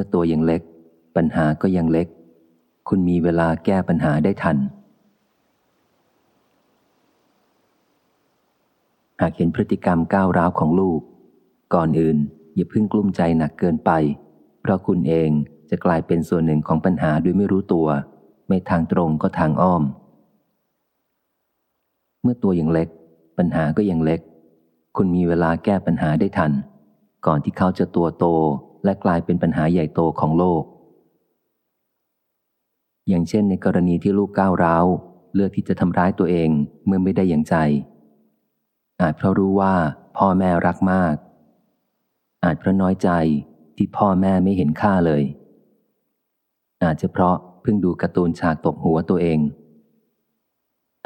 มื่อตัวยังเล็ก ปัญหาก็ยังเล็ก คุณมีเวลาแก้ปัญหาได้ทัน หากเห็นพฤติกรรมก้าวร้าวของลูก ก่อนอื่น อย่าเพิ่งกลุ้มใจหนักเกินไป เพราะคุณเองจะกลายเป็นส่วนหนึ่งของปัญหาโดยไม่รู้ตัว ไม่ทางตรงก็ทางอ้อม เมื่อตัวยังเล็ก ปัญหาก็ยังเล็ก คุณมีเวลาแก้ปัญหาได้ทัน ก่อนที่เขาจะตัวโต และกลายเป็นปัญหาใหญ่โตของโลก อย่างเช่นในกรณีที่ลูกก้าวร้าว เลือกที่จะทำร้ายตัวเองเมื่อไม่ได้อย่างใจ อาจเพราะรู้ว่าพ่อแม่รักมาก อาจเพราะน้อยใจที่พ่อแม่ไม่เห็นค่าเลย อาจจะเพราะเพิ่งดูการ์ตูนฉากตบหัวตัวเอง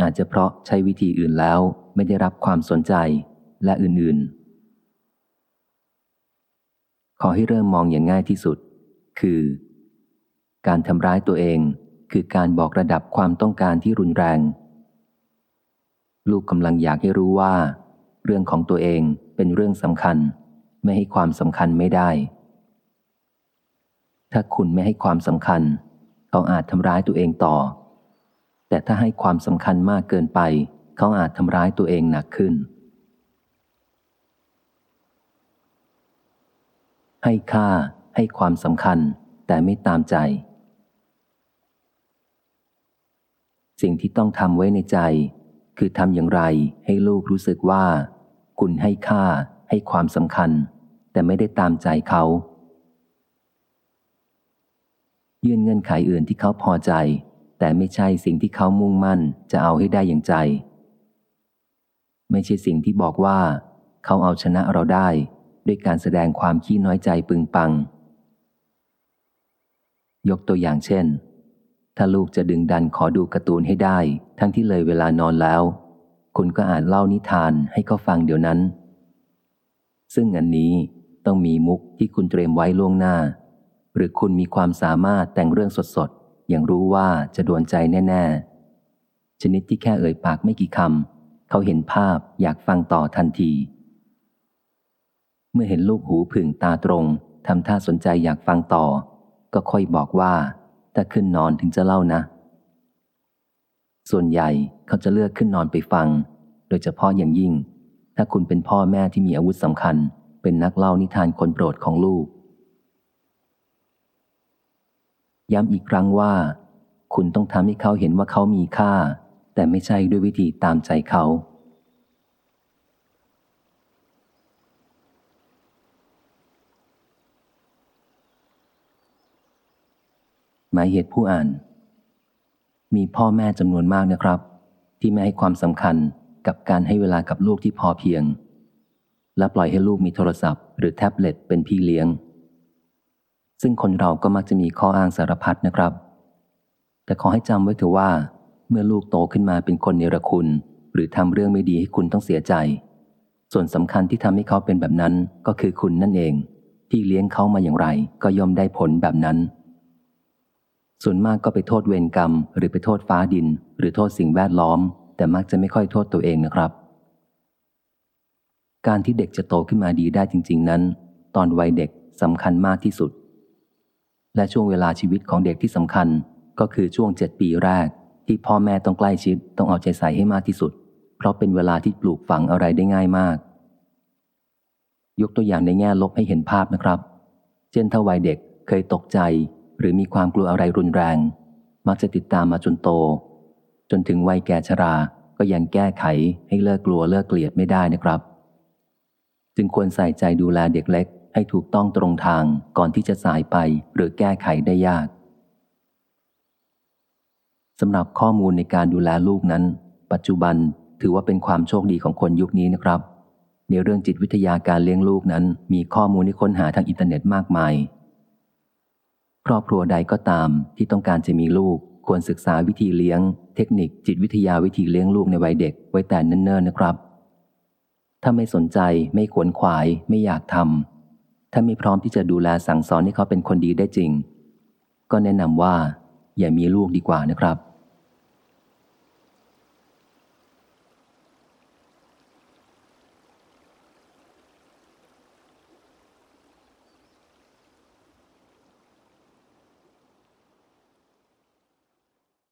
อาจจะเพราะใช้วิธีอื่นแล้วไม่ได้รับความสนใจและอื่นๆ ขอให้เริ่มมองอย่างง่ายที่สุด คือ การทำร้ายตัวเอง คือการบอกระดับความต้องการที่รุนแรง ลูกกำลังอยากให้รู้ว่า เรื่องของตัวเองเป็นเรื่องสำคัญ ไม่ให้ความสำคัญไม่ได้ ถ้าคุณไม่ให้ความสำคัญ เขาอาจทำร้ายตัวเองต่อ แต่ถ้าให้ความสำคัญมากเกินไป เขาอาจทำร้ายตัวเองหนักขึ้น ให้ค่าให้ความสำคัญ แต่ไม่ตามใจ สิ่งที่ต้องทำไว้ในใจ คือทำอย่างไรให้ลูกรู้สึกว่า คุณให้ค่าให้ความสำคัญ แต่ไม่ได้ตามใจเขา ยื่นเงื่อนไขอื่นที่เขาพอใจ แต่ไม่ใช่สิ่งที่เขามุ่งมั่นจะเอาให้ได้อย่างใจ ไม่ใช่สิ่งที่บอกว่า เขาเอาชนะเราได้ ด้วยการแสดงความขี้น้อยใจปึงปัง ยกตัวอย่างเช่น ถ้าลูกจะดึงดันขอดูการ์ตูนให้ได้ ทั้งที่เลยเวลานอนแล้ว คุณก็อ่านเล่านิทานให้เขาฟังเดี๋ยวนั้น ซึ่งอันนี้ต้องมีมุกที่คุณเตรียมไว้ล่วงหน้า หรือคุณมีความสามารถแต่งเรื่องสดๆ อย่างรู้ว่าจะโดนใจแน่ ๆ ชนิดที่แค่เอ่ยปากไม่กี่คำเขาเห็นภาพอยากฟังต่อทันที เมื่อเห็นลูกหูผึ่งตาตรงทำท่าสนใจอยากฟังต่อ ก็ค่อยบอกว่า ถ้าขึ้นนอนถึงจะเล่านะ ส่วนใหญ่เขาจะเลือกขึ้นนอนไปฟัง โดยเฉพาะอย่างยิ่ง ถ้าคุณเป็นพ่อแม่ที่มีอาวุธสำคัญ เป็นนักเล่านิทานคนโปรดของลูก ย้ำอีกครั้งว่า คุณต้องทำให้เขาเห็นว่าเขามีค่า แต่ไม่ใช่ด้วยวิธีตามใจเขา หมายเหตุผู้อ่าน มีพ่อแม่จำนวนมากนะครับ ที่ไม่ให้ความสำคัญกับการให้เวลากับลูกที่พอเพียง และปล่อยให้ลูกมีโทรศัพท์ หรือแท็บเล็ตเป็นพี่เลี้ยง ซึ่งคนเราก็มักจะมีข้ออ้างสารพัดนะครับ แต่ขอให้จำไว้เถอะว่า เมื่อลูกโตขึ้นมาเป็นคนเนรคุณ หรือทำเรื่องไม่ดีให้คุณต้องเสียใจ ส่วนสำคัญที่ทำให้เขาเป็นแบบนั้นก็คือคุณนั่นเอง ที่เลี้ยงเขามาอย่างไรก็ย่อมได้ผลแบบนั้น ส่วนมากก็ไปโทษเวรกรรม หรือไปโทษฟ้าดิน หรือโทษสิ่งแวดล้อม แต่มักจะไม่ค่อยโทษตัวเองนะครับ การที่เด็กจะโตขึ้นมาดีได้จริง ๆ นั้น ตอนวัยเด็กสำคัญมากที่สุด และช่วงเวลาชีวิตของเด็กที่สำคัญก็คือช่วงเจ็ดปีแรก ที่พ่อแม่ต้องใกล้ชิดต้องเอาใจใส่ให้มากที่สุด เพราะเป็นเวลาที่ปลูกฝังอะไรได้ง่ายมาก ยกตัวอย่างในแง่ลบให้เห็นภาพนะครับ เช่นถ้าวัยเด็กเคยตกใจ หรือมีความกลัวอะไรรุนแรง มักจะติดตามมาจนโต จนถึงวัยแก่ชราก็ยังแก้ไขให้เลิกกลัวเลิกเกลียดไม่ได้นะครับ จึงควรใส่ใจดูแลเด็กเล็ก ให้ถูกต้องตรงทางก่อนที่จะสายไปหรือแก้ไขได้ยากสำหรับข้อมูลในการดูแลลูกนั้น ปัจจุบันถือว่าเป็นความโชคดีของคนยุคนี้นะครับ ในเรื่องจิตวิทยาการเลี้ยงลูกนั้น มีข้อมูลที่ค้นหาทางอินเทอร์เน็ตมากมาย ครอบครัวใดก็ตามที่ต้องการจะมีลูก ควรศึกษาวิธีเลี้ยง เทคนิคจิตวิทยาวิธีเลี้ยงลูกในวัยเด็กไว้แต่เนิ่นๆนะครับ ถ้าไม่สนใจไม่ขวนขวายไม่อยากทำถ้าไม่พร้อมที่จะดูแลสั่งสอนให้เขาเป็นคนดีได้จริง ก็แนะนำว่า อย่ามีลูกดีกว่านะครับ